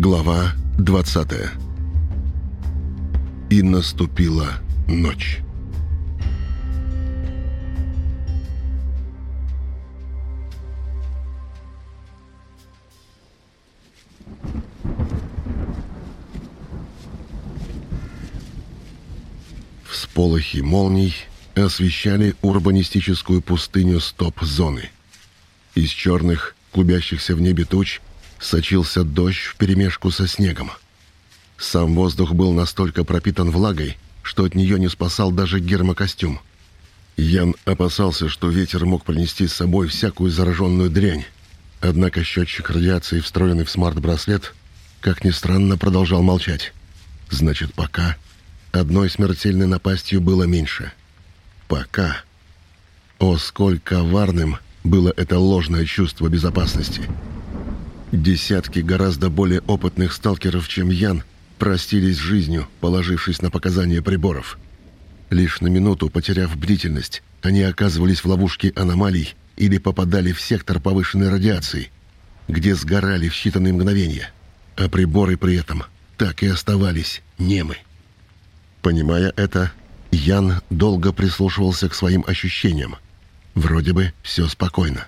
Глава 20 И наступила ночь. Всполохи молний освещали урбанистическую пустыню стоп-зоны. Из черных, клубящихся в небе туч, сочился дождь вперемешку со снегом. Сам воздух был настолько пропитан влагой, что от нее не спасал даже гермокостюм. Ян опасался, что ветер мог принести с собой всякую зараженную дрянь. Однако счетчик радиации, встроенный в смарт-браслет, как ни странно, продолжал молчать. Значит, пока одной смертельной напастью было меньше. Пока. О, сколь коварным было это ложное чувство безопасности. Десятки гораздо более опытных сталкеров, чем Ян, простились с жизнью, положившись на показания приборов. Лишь на минуту, потеряв бдительность, они оказывались в ловушке аномалий или попадали в сектор повышенной радиации, где сгорали в считанные мгновения, а приборы при этом так и оставались немы. Понимая это, Ян долго прислушивался к своим ощущениям. Вроде бы все спокойно.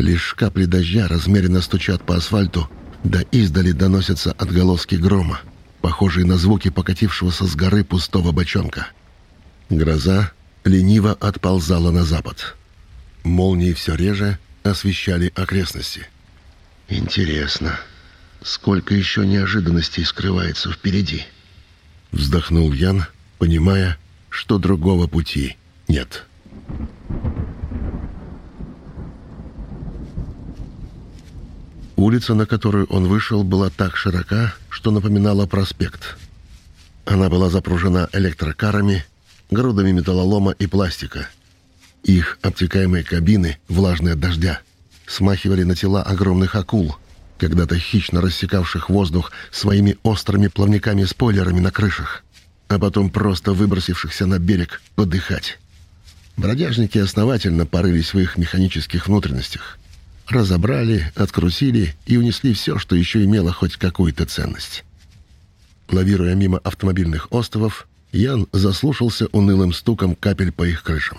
Лишь капли дождя размеренно стучат по асфальту, да издали доносятся отголоски грома, похожие на звуки покатившегося с горы пустого бочонка. Гроза лениво отползала на запад. Молнии все реже освещали окрестности. «Интересно, сколько еще неожиданностей скрывается впереди?» Вздохнул Ян, понимая, что другого пути нет. Улица, на которую он вышел, была так широка, что напоминала проспект. Она была запружена электрокарами, грудами металлолома и пластика. Их обтекаемые кабины, влажные от дождя, смахивали на тела огромных акул, когда-то хищно рассекавших воздух своими острыми плавниками-спойлерами на крышах, а потом просто выбросившихся на берег подыхать. Бродяжники основательно порылись в их механических внутренностях. Разобрали, открутили и унесли все, что еще имело хоть какую-то ценность. Лавируя мимо автомобильных островов, Ян заслушался унылым стуком капель по их крышам.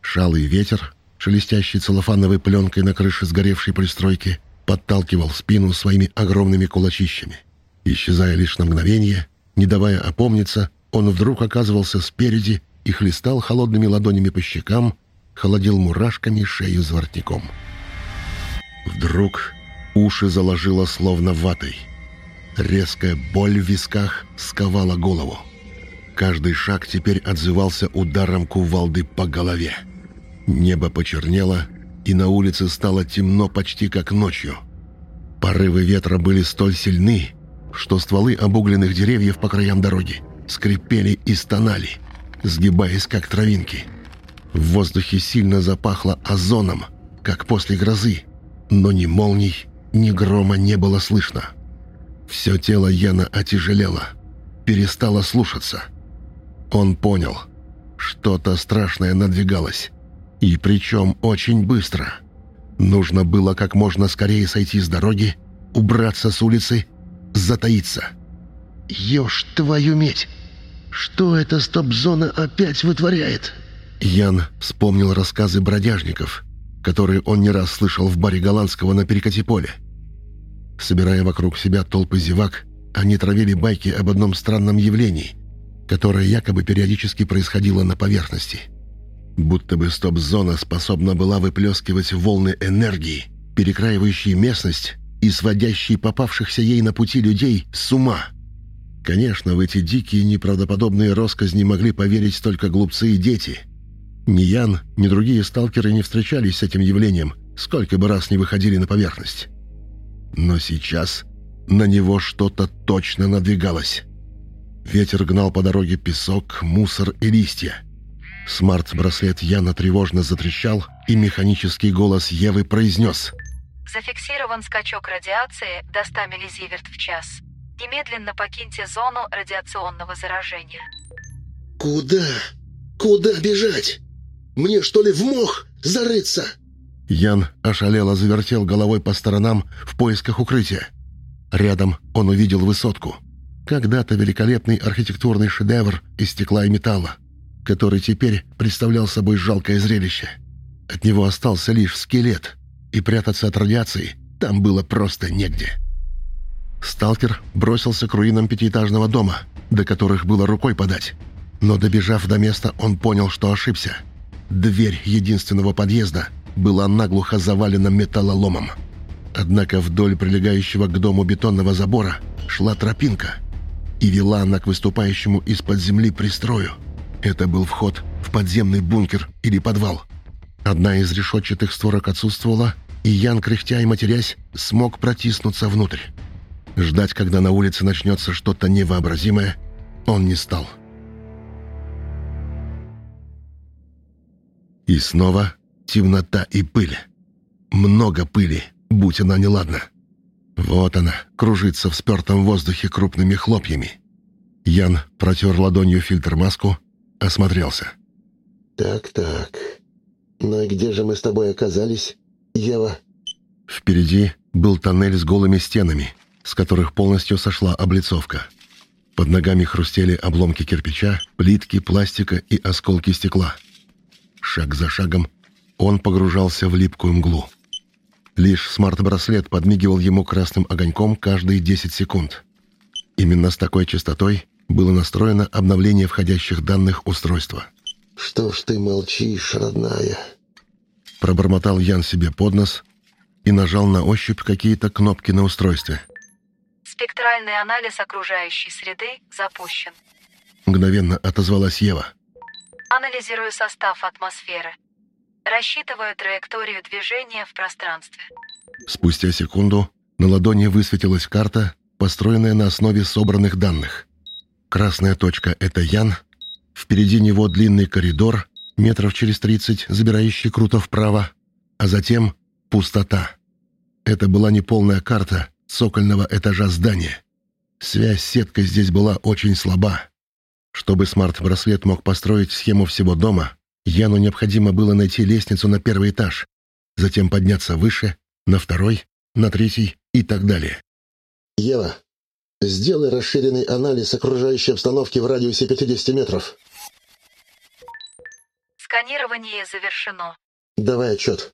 Шалый ветер, шелестящий целлофановой пленкой на крыше сгоревшей пристройки, подталкивал спину своими огромными кулачищами. Исчезая лишь на мгновение, не давая опомниться, он вдруг оказывался спереди и хлестал холодными ладонями по щекам, холодил мурашками шею зворотником. Вдруг уши заложило словно ватой. Резкая боль в висках сковала голову. Каждый шаг теперь отзывался ударом кувалды по голове. Небо почернело, и на улице стало темно почти как ночью. Порывы ветра были столь сильны, что стволы обугленных деревьев по краям дороги скрипели и стонали, сгибаясь как травинки. В воздухе сильно запахло озоном, как после грозы, но ни молний, ни грома не было слышно. Все тело Яна отяжелело, перестало слушаться. Он понял, что-то страшное надвигалось, и причем очень быстро. Нужно было как можно скорее сойти с дороги, убраться с улицы, затаиться. «Ешь твою медь! Что эта стоп-зона опять вытворяет?» Ян вспомнил рассказы бродяжников, которые он не раз слышал в баре Голландского на Перекати-поле. Собирая вокруг себя толпы зевак, они травили байки об одном странном явлении, которое якобы периодически происходило на поверхности. Будто бы стоп-зона способна была выплескивать волны энергии, перекраивающие местность и сводящие попавшихся ей на пути людей с ума. Конечно, в эти дикие неправдоподобные росказни могли поверить только глупцы и дети – ни Ян, ни другие сталкеры не встречались с этим явлением, сколько бы раз не выходили на поверхность. Но сейчас на него что-то точно надвигалось. Ветер гнал по дороге песок, мусор и листья. Смарт-браслет Яна тревожно затрещал, и механический голос Евы произнес. «Зафиксирован скачок радиации до 100 миллизиверт в час. Немедленно покиньте зону радиационного заражения». «Куда? Куда бежать?» Мне, что ли, в мох зарыться?» Ян ошалело завертел головой по сторонам в поисках укрытия. Рядом он увидел высотку. Когда-то великолепный архитектурный шедевр из стекла и металла, который теперь представлял собой жалкое зрелище. От него остался лишь скелет, и прятаться от радиации там было просто негде. Сталкер бросился к руинам пятиэтажного дома, до которых было рукой подать. Но добежав до места, он понял, что ошибся. Дверь единственного подъезда была наглухо завалена металлоломом. Однако вдоль прилегающего к дому бетонного забора шла тропинка, и вела она к выступающему из-под земли пристрою. Это был вход в подземный бункер или подвал. Одна из решетчатых створок отсутствовала, и Ян, кряхтя и матерясь, смог протиснуться внутрь. Ждать, когда на улице начнется что-то невообразимое, он не стал. И снова темнота и пыль. Много пыли, будь она неладна. Вот она, кружится в спертом воздухе крупными хлопьями. Ян протер ладонью фильтр-маску, осмотрелся. «Так-так. Ну и где же мы с тобой оказались, Ева?» Впереди был тоннель с голыми стенами, с которых полностью сошла облицовка. Под ногами хрустели обломки кирпича, плитки, пластика и осколки стекла. Шаг за шагом он погружался в липкую мглу. Лишь смарт-браслет подмигивал ему красным огоньком каждые 10 секунд. Именно с такой частотой было настроено обновление входящих данных устройства. «Что ж ты молчишь, родная?» Пробормотал Ян себе под нос и нажал на ощупь какие-то кнопки на устройстве. Спектральный анализ окружающей среды запущен. Мгновенно отозвалась Ева. Анализирую состав атмосферы. Рассчитываю траекторию движения в пространстве. Спустя секунду на ладони высветилась карта, построенная на основе собранных данных. Красная точка — это Ян, впереди него длинный коридор, метров через 30, забирающий круто вправо, а затем пустота. Это была неполная карта цокольного этажа здания. Связь с сеткой здесь была очень слаба. Чтобы смарт-браслет мог построить схему всего дома, Яну необходимо было найти лестницу на первый этаж, затем подняться выше, на второй, на третий и так далее. «Ева, сделай расширенный анализ окружающей обстановки в радиусе 50 метров». Сканирование завершено. «Давай отчет».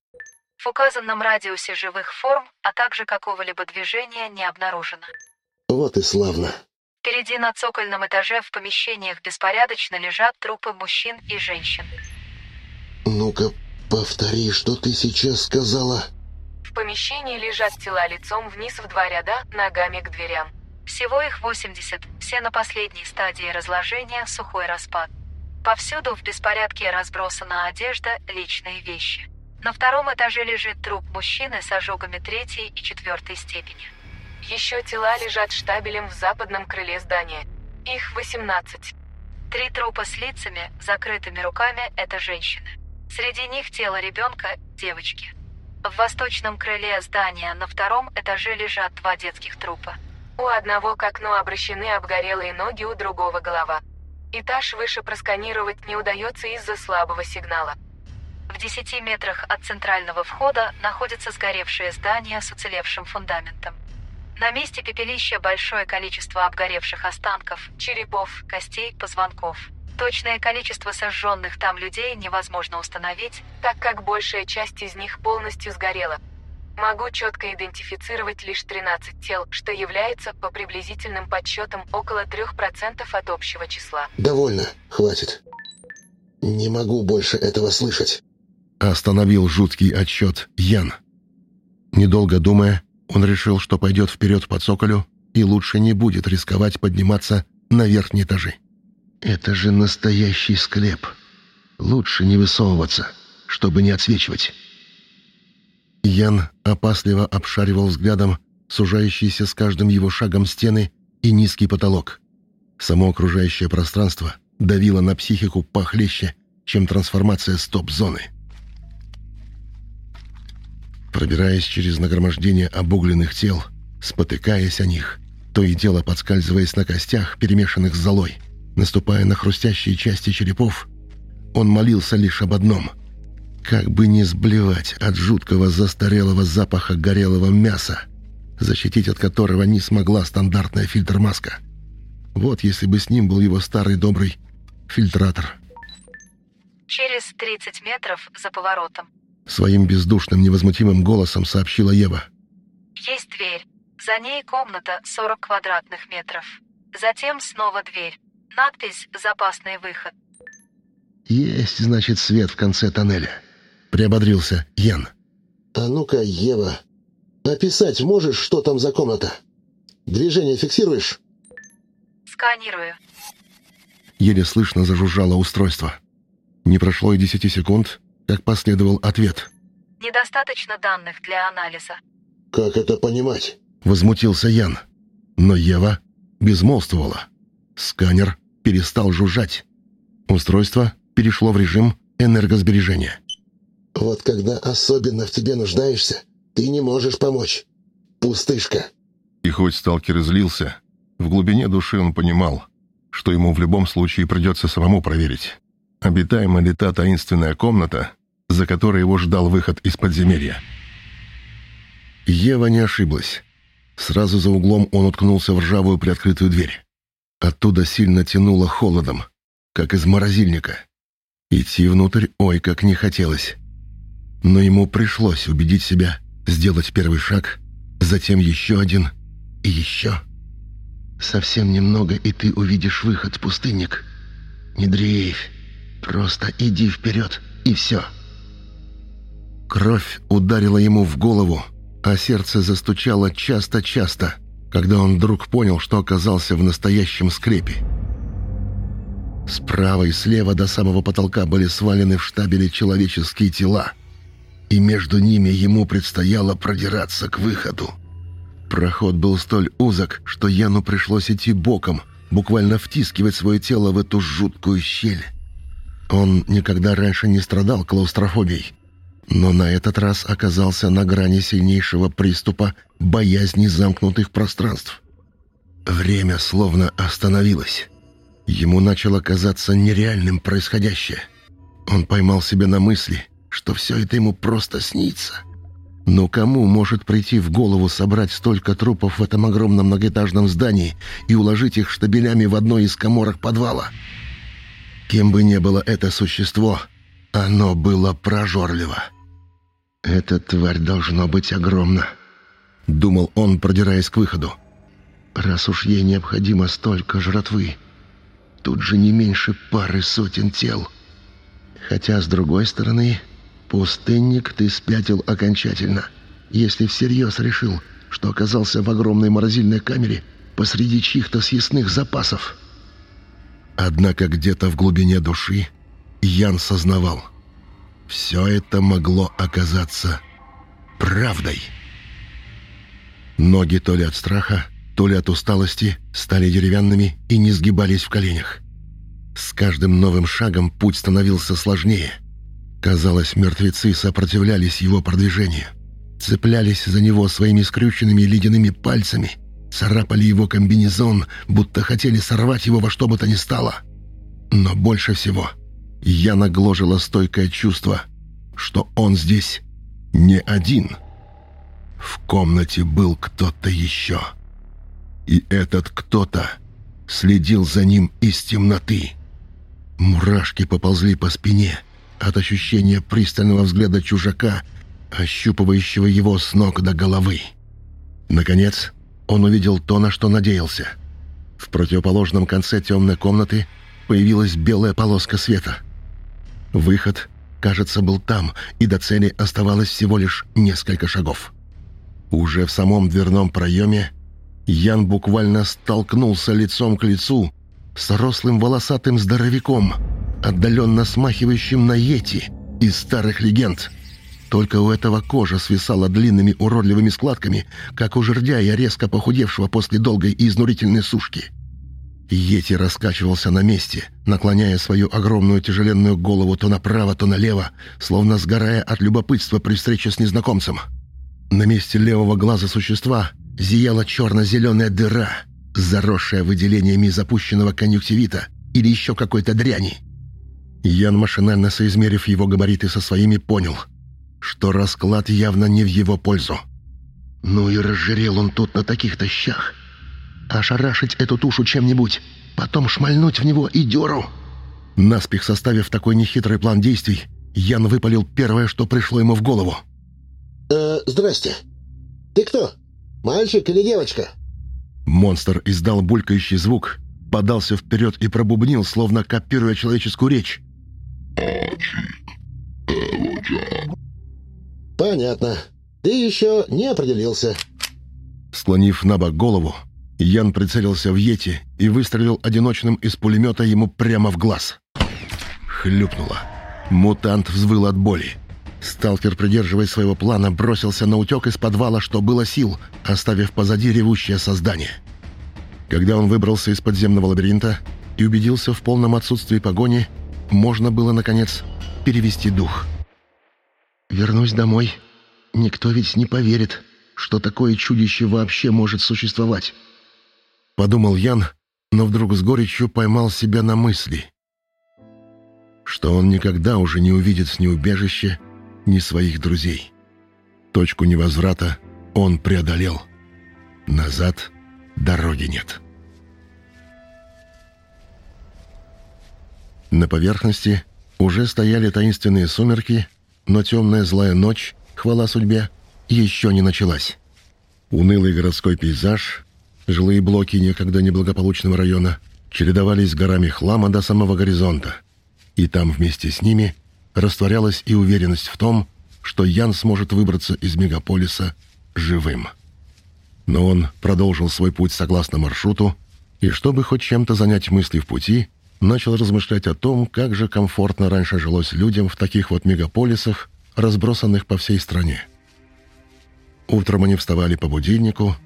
В указанном радиусе живых форм, а также какого-либо движения не обнаружено. «Вот и славно». Впереди на цокольном этаже в помещениях беспорядочно лежат трупы мужчин и женщин. «Ну-ка, повтори, что ты сейчас сказала?» В помещении лежат тела лицом вниз в два ряда, ногами к дверям. Всего их 80, все на последней стадии разложения, сухой распад. Повсюду в беспорядке разбросана одежда, личные вещи. На втором этаже лежит труп мужчины с ожогами третьей и четвертой степени. Еще тела лежат штабелем в западном крыле здания. Их 18. Три трупа с лицами, закрытыми руками – это женщины. Среди них тело ребенка – девочки. В восточном крыле здания на втором этаже лежат два детских трупа. У одного к окну обращены обгорелые ноги, у другого голова. Этаж выше просканировать не удается из-за слабого сигнала. В 10 метрах от центрального входа находится сгоревшее здание с уцелевшим фундаментом. На месте пепелища большое количество обгоревших останков, черепов, костей, позвонков. Точное количество сожженных там людей невозможно установить, так как большая часть из них полностью сгорела. Могу четко идентифицировать лишь 13 тел, что является, по приблизительным подсчетам, около 3% от общего числа. «Довольно, хватит. Не могу больше этого слышать». Остановил жуткий отсчет Ян. Недолго думая, он решил, что пойдет вперед по цоколю и лучше не будет рисковать подниматься на верхние этажи. «Это же настоящий склеп. Лучше не высовываться, чтобы не отсвечивать». Ян опасливо обшаривал взглядом сужающиеся с каждым его шагом стены и низкий потолок. Само окружающее пространство давило на психику похлеще, чем трансформация стоп-зоны. Пробираясь через нагромождение обугленных тел, спотыкаясь о них, то и дело подскальзываясь на костях, перемешанных с золой, наступая на хрустящие части черепов, он молился лишь об одном — как бы не сблевать от жуткого застарелого запаха горелого мяса защитить от которого не смогла стандартная фильтр-маска. Вот если бы с ним был его старый добрый фильтратор. Через 30 метров за поворотом. Своим бездушным невозмутимым голосом сообщила Ева. Есть дверь. За ней комната 40 квадратных метров. Затем снова дверь. Надпись «Запасный выход». «Есть, значит, свет в конце тоннеля», — приободрился Ян. «А ну-ка, Ева, описать можешь, что там за комната? Движение фиксируешь?» «Сканирую». Еле слышно зажужжало устройство. Не прошло и десяти секунд, как последовал ответ. «Недостаточно данных для анализа». «Как это понимать?» — возмутился Ян. Но Ева безмолвствовала. Сканер перестал жужжать. Устройство перешло в режим энергосбережения. «Вот когда особенно в тебе нуждаешься, ты не можешь помочь. Пустышка». И хоть сталкер излился, в глубине души он понимал, что ему в любом случае придется самому проверить, обитаема ли та таинственная комната, за которой его ждал выход из подземелья. Ева не ошиблась. Сразу за углом он уткнулся в ржавую приоткрытую дверь. Оттуда сильно тянуло холодом, как из морозильника. Идти внутрь ой как не хотелось. Но ему пришлось убедить себя сделать первый шаг, затем еще один и еще. «Совсем немного, и ты увидишь выход, пустынник. Не дрейфь, просто иди вперед, и все». Кровь ударила ему в голову, а сердце застучало часто-часто, когда он вдруг понял, что оказался в настоящем скрепе. Справа и слева до самого потолка были свалены в штабеле человеческие тела, и между ними ему предстояло продираться к выходу. Проход был столь узок, что Яну пришлось идти боком, буквально втискивать свое тело в эту жуткую щель. Он никогда раньше не страдал клаустрофобией, но на этот раз оказался на грани сильнейшего приступа боязни замкнутых пространств. Время словно остановилось. Ему начало казаться нереальным происходящее. Он поймал себя на мысли, что все это ему просто снится. Но кому может прийти в голову собрать столько трупов в этом огромном многоэтажном здании и уложить их штабелями в одной из коморок подвала? Кем бы ни было это существо, оно было прожорливо. «Эта тварь должно быть огромна», — думал он, продираясь к выходу. «Раз уж ей необходимо столько жратвы, тут же не меньше пары сотен тел. Хотя, с другой стороны, пустынник ты спятил окончательно, если всерьез решил, что оказался в огромной морозильной камере посреди чьих-то съестных запасов. Однако где-то в глубине души Ян сознавал, все это могло оказаться правдой. Ноги то ли от страха, то ли от усталости, стали деревянными и не сгибались в коленях. С каждым новым шагом путь становился сложнее. Казалось, мертвецы сопротивлялись его продвижению. Цеплялись за него своими скрюченными ледяными пальцами, царапали его комбинезон, будто хотели сорвать его во что бы то ни стало. Но больше всего я нагложила стойкое чувство, что он здесь не один. В комнате был кто-то еще. И этот кто-то следил за ним из темноты. Мурашки поползли по спине от ощущения пристального взгляда чужака, ощупывающего его с ног до головы. Наконец, он увидел то, на что надеялся. В противоположном конце темной комнаты появилась белая полоска света. Выход, кажется, был там, и до цели оставалось всего лишь несколько шагов. Уже в самом дверном проеме Ян буквально столкнулся лицом к лицу с рослым волосатым здоровяком, отдаленно смахивающим на Йети из старых легенд. Только у этого кожа свисала длинными уродливыми складками, как у жердяя, резко похудевшего после долгой и изнурительной сушки. Йети раскачивался на месте, наклоняя свою огромную тяжеленную голову то направо, то налево, словно сгорая от любопытства при встрече с незнакомцем. На месте левого глаза существа зияла черно-зеленая дыра, заросшая выделениями запущенного конъюнктивита или еще какой-то дряни. Ян, машинально соизмерив его габариты со своими, понял, что расклад явно не в его пользу. Ну и разжирел он тут на таких-то щах. Ошарашить эту тушу чем-нибудь, потом шмальнуть в него и дёру. Наспех составив такой нехитрый план действий, Ян выпалил первое, что пришло ему в голову. «Э, здрасте. Ты кто? Мальчик или девочка?» Монстр издал булькающий звук, подался вперед и пробубнил, словно копируя человеческую речь. «Понятно. Ты еще не определился». Склонив на бок голову, Ян прицелился в Йети и выстрелил одиночным из пулемета ему прямо в глаз. Хлюпнуло. Мутант взвыл от боли. Сталкер, придерживаясь своего плана, бросился на утек из подвала, что было сил, оставив позади ревущее создание. Когда он выбрался из подземного лабиринта и убедился в полном отсутствии погони, можно было, наконец, перевести дух. «Вернусь домой. Никто ведь не поверит, что такое чудище вообще может существовать», — подумал Ян, но вдруг с горечью поймал себя на мысли, что он никогда уже не увидит ни убежище, ни своих друзей. Точку невозврата он преодолел. Назад дороги нет. На поверхности уже стояли таинственные сумерки, но темная злая ночь, хвала судьбе, еще не началась. Унылый городской пейзаж, жилые блоки некогда неблагополучного района чередовались с горами хлама до самого горизонта, и там вместе с ними растворялась и уверенность в том, что Ян сможет выбраться из мегаполиса живым. Но он продолжил свой путь согласно маршруту, и чтобы хоть чем-то занять мысли в пути, начал размышлять о том, как же комфортно раньше жилось людям в таких вот мегаполисах, разбросанных по всей стране. Утром они вставали по будильнику,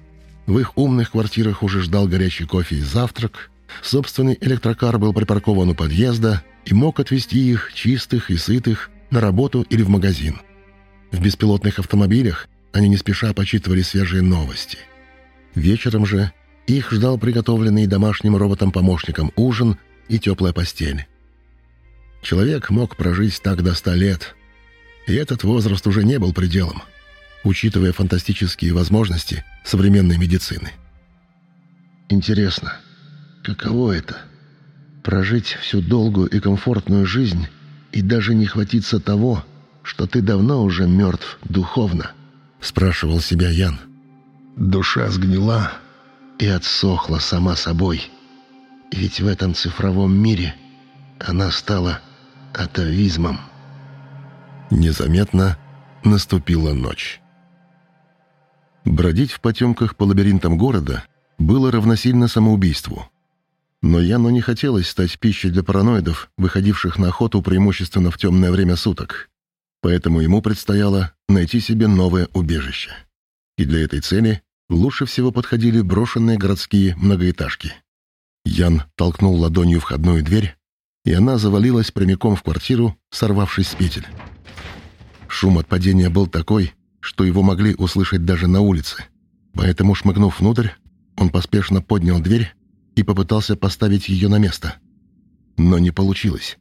в их умных квартирах уже ждал горячий кофе и завтрак, собственный электрокар был припаркован у подъезда и мог отвезти их, чистых и сытых, на работу или в магазин. В беспилотных автомобилях они не спеша почитывали свежие новости. Вечером же их ждал приготовленный домашним роботом-помощником ужин и теплая постель. Человек мог прожить так до ста лет, и этот возраст уже не был пределом, учитывая фантастические возможности современной медицины. Интересно, каково это — прожить всю долгую и комфортную жизнь и даже не хватиться того, что ты давно уже мертв духовно? — спрашивал себя Ян. Душа сгнила и отсохла сама собой. Ведь в этом цифровом мире она стала атовизмом. Незаметно наступила ночь. Бродить в потемках по лабиринтам города было равносильно самоубийству. Но Яну не хотелось стать пищей для параноидов, выходивших на охоту преимущественно в темное время суток. Поэтому ему предстояло найти себе новое убежище. И для этой цели лучше всего подходили брошенные городские многоэтажки. Ян толкнул ладонью входную дверь, и она завалилась прямиком в квартиру, сорвавшись с петель. Шум от падения был такой, что его могли услышать даже на улице. Поэтому, шмыгнув внутрь, он поспешно поднял дверь и попытался поставить ее на место. Но не получилось.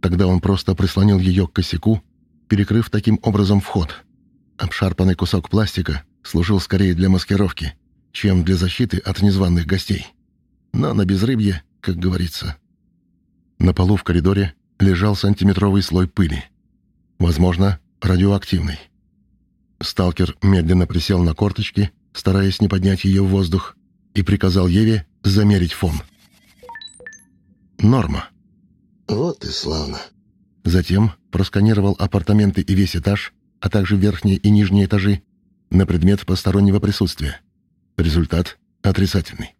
Тогда он просто прислонил ее к косяку, перекрыв таким образом вход. Обшарпанный кусок пластика служил скорее для маскировки, чем для защиты от незваных гостей. Но на безрыбье, как говорится. На полу в коридоре лежал сантиметровый слой пыли. Возможно, радиоактивный. Сталкер медленно присел на корточки, стараясь не поднять ее в воздух, и приказал Еве замерить фон. Норма. Вот и славно. Затем просканировал апартаменты и весь этаж, а также верхние и нижние этажи, на предмет постороннего присутствия. Результат отрицательный.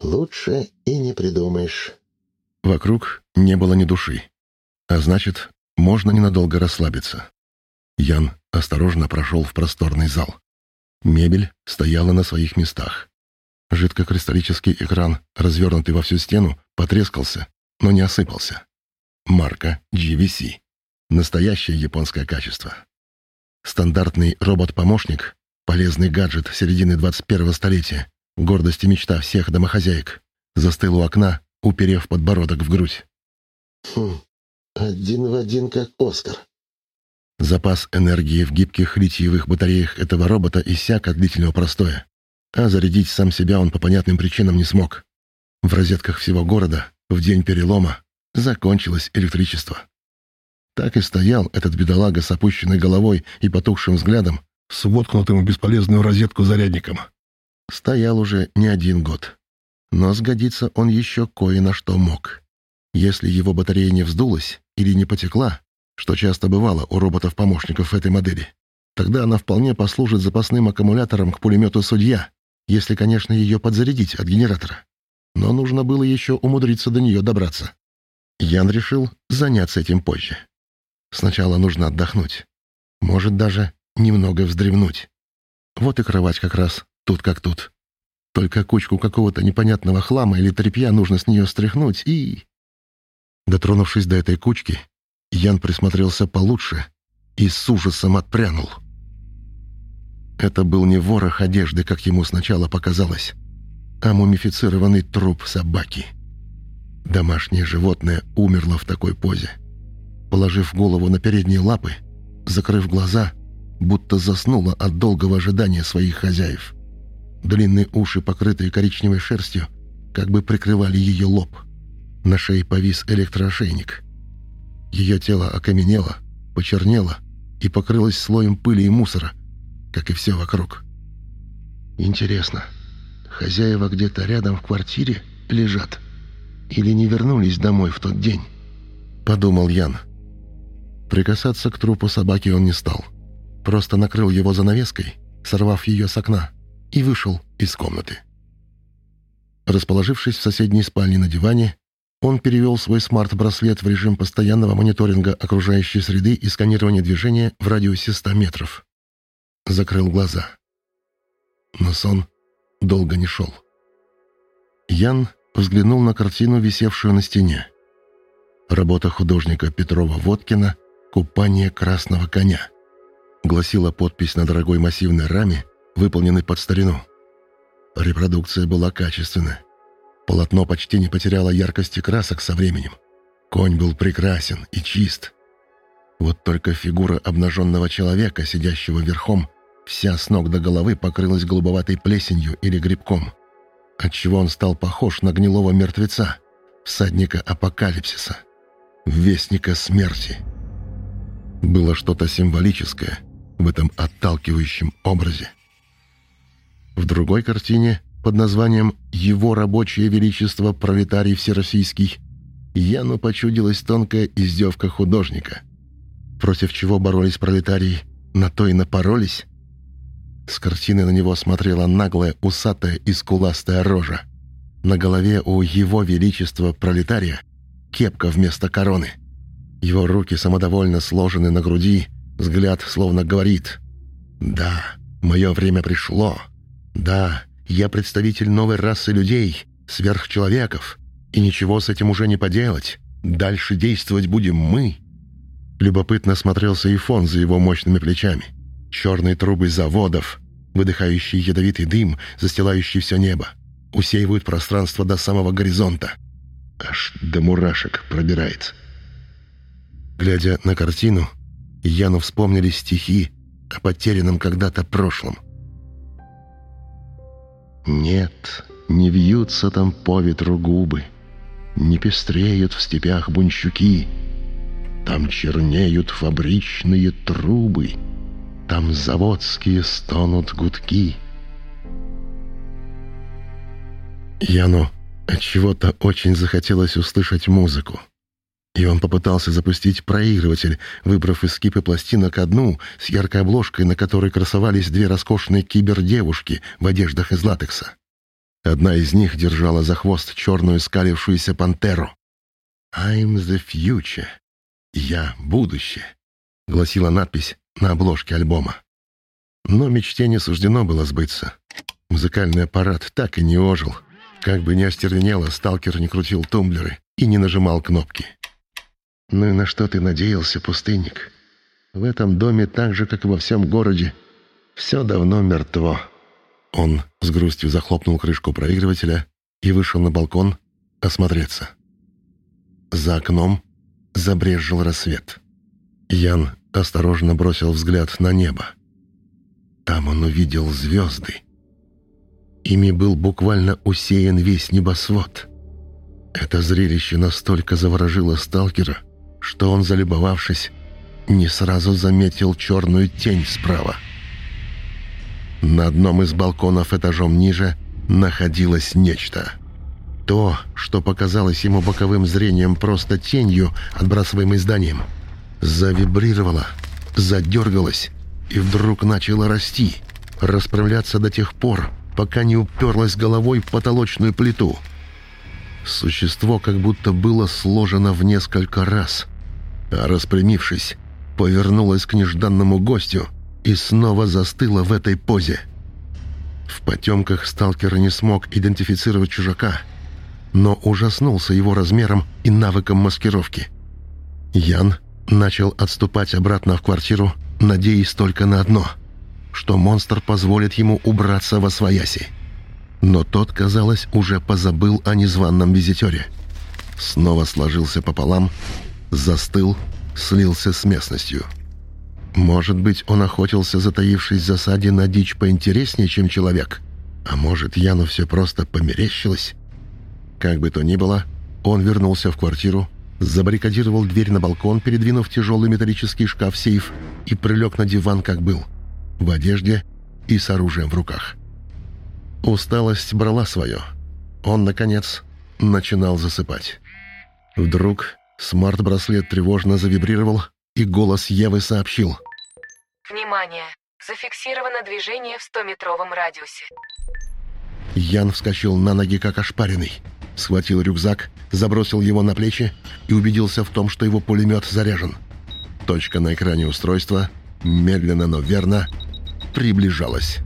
Лучше и не придумаешь. Вокруг не было ни души. А значит, можно ненадолго расслабиться. Ян осторожно прошел в просторный зал. Мебель стояла на своих местах. Жидкокристаллический экран, развернутый во всю стену, потрескался, но не осыпался. Марка GVC. Настоящее японское качество. Стандартный робот-помощник, полезный гаджет середины 21-го столетия, гордость и мечта всех домохозяек, застыл у окна, уперев подбородок в грудь. Хм, один в один, как Оскар. Запас энергии в гибких литиевых батареях этого робота иссяк от длительного простоя, а зарядить сам себя он по понятным причинам не смог. В розетках всего города в день перелома закончилось электричество. Так и стоял этот бедолага с опущенной головой и потухшим взглядом, с воткнутым в бесполезную розетку зарядником. Стоял уже не один год. Но сгодиться он еще кое на что мог. Если его батарея не вздулась или не потекла, что часто бывало у роботов-помощников этой модели, тогда она вполне послужит запасным аккумулятором к пулемету «Судья», если, конечно, ее подзарядить от генератора. Но нужно было еще умудриться до нее добраться. Ян решил заняться этим позже. Сначала нужно отдохнуть. Может, даже немного вздремнуть. Вот и кровать как раз, тут как тут. Только кучку какого-то непонятного хлама или тряпья нужно с нее стряхнуть и... Дотронувшись до этой кучки, Ян присмотрелся получше и с ужасом отпрянул. Это был не ворох одежды, как ему сначала показалось, а мумифицированный труп собаки. Домашнее животное умерло в такой позе. Положив голову на передние лапы, закрыв глаза, будто заснуло от долгого ожидания своих хозяев. Длинные уши, покрытые коричневой шерстью, как бы прикрывали ее лоб. На шее повис электроошейник. Ее тело окаменело, почернело и покрылось слоем пыли и мусора, как и все вокруг. Интересно, хозяева где-то рядом в квартире лежат или не вернулись домой в тот день? Подумал Ян. Прикасаться к трупу собаки он не стал. Просто накрыл его занавеской, сорвав ее с окна, и вышел из комнаты. Расположившись в соседней спальне на диване, он перевел свой смарт-браслет в режим постоянного мониторинга окружающей среды и сканирования движения в радиусе 100 метров. Закрыл глаза. Но сон долго не шел. Ян взглянул на картину, висевшую на стене. Работа художника Петрова-Водкина «Купание красного коня», гласила подпись на дорогой массивной раме, выполненной под старину. Репродукция была качественная. Полотно почти не потеряло яркости красок со временем. Конь был прекрасен и чист. Вот только фигура обнаженного человека, сидящего верхом, вся с ног до головы покрылась голубоватой плесенью или грибком, отчего он стал похож на гнилого мертвеца, всадника апокалипсиса, вестника смерти. Было что-то символическое в этом отталкивающем образе. В другой картине под названием «Его рабочее величество пролетарий всероссийский» Яну почудилась тонкая издевка художника. Против чего боролись пролетарии, на то и напоролись. С картины на него смотрела наглая, усатая и скуластая рожа. На голове у его величества пролетария кепка вместо короны. Его руки самодовольно сложены на груди, взгляд словно говорит «Да, мое время пришло. Да, я представитель новой расы людей, сверхчеловеков, и ничего с этим уже не поделать. Дальше действовать будем мы». Любопытно смотрелся и фон за его мощными плечами. Черные трубы заводов, выдыхающий ядовитый дым, застилающий все небо, усеивают пространство до самого горизонта. Аж до мурашек пробирает. Глядя на картину, Яну вспомнили стихи о потерянном когда-то прошлом. Нет, не вьются там по ветру губы, Не пестреют в степях бунчуки, Там чернеют фабричные трубы, Там заводские стонут гудки. Яну от чего то очень захотелось услышать музыку. И он попытался запустить проигрыватель, выбрав из скипы пластинок одну с яркой обложкой, на которой красовались две роскошные кибердевушки в одеждах из латекса. Одна из них держала за хвост черную скалившуюся пантеру. «I'm the future» — «Я — будущее», — гласила надпись на обложке альбома. Но мечте не суждено было сбыться. Музыкальный аппарат так и не ожил. Как бы ни остервенело, сталкер не крутил тумблеры и не нажимал кнопки. «Ну и на что ты надеялся, пустынник? В этом доме так же, как и во всем городе, все давно мертво». Он с грустью захлопнул крышку проигрывателя и вышел на балкон осмотреться. За окном забрезжил рассвет. Ян осторожно бросил взгляд на небо. Там он увидел звезды. Ими был буквально усеян весь небосвод. Это зрелище настолько заворожило сталкера, что он, залюбовавшись, не сразу заметил черную тень справа. На одном из балконов этажом ниже находилось нечто. То, что показалось ему боковым зрением просто тенью, отбрасываемой зданием, завибрировало, задергалось и вдруг начало расти, расправляться до тех пор, пока не уперлось головой в потолочную плиту. Существо как будто было сложено в несколько раз, распрямившись, повернулось к нежданному гостю и снова застыла в этой позе. В потемках сталкер не смог идентифицировать чужака, но ужаснулся его размером и навыком маскировки. Ян начал отступать обратно в квартиру, надеясь только на одно, что монстр позволит ему убраться во свояси. Но тот, казалось, уже позабыл о незваном визитере. Снова сложился пополам, застыл, слился с местностью. Может быть, он охотился, затаившись в засаде на дичь поинтереснее, чем человек? А может, Яну все просто померещилось? Как бы то ни было, он вернулся в квартиру, забаррикадировал дверь на балкон, передвинув тяжелый металлический шкаф-сейф и прилег на диван, как был, в одежде и с оружием в руках. Усталость брала свое. Он, наконец, начинал засыпать. Вдруг смарт-браслет тревожно завибрировал, и голос Евы сообщил. Внимание! Зафиксировано движение в 100-метровом радиусе. Ян вскочил на ноги, как ошпаренный. Схватил рюкзак, забросил его на плечи и убедился в том, что его пулемет заряжен. Точка на экране устройства, медленно, но верно, приближалась.